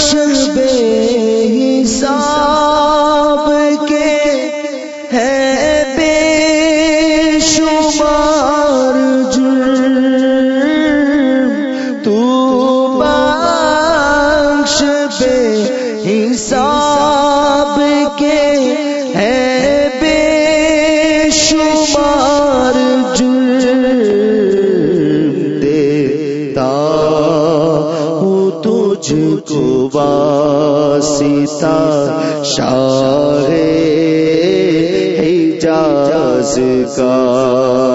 محشر بے حساب کے ہے بے شمار تو بخش بے حساب کے ہے بے شمار جرم۔ دیتا مجھ کو واسطہ شاہ حجاز کا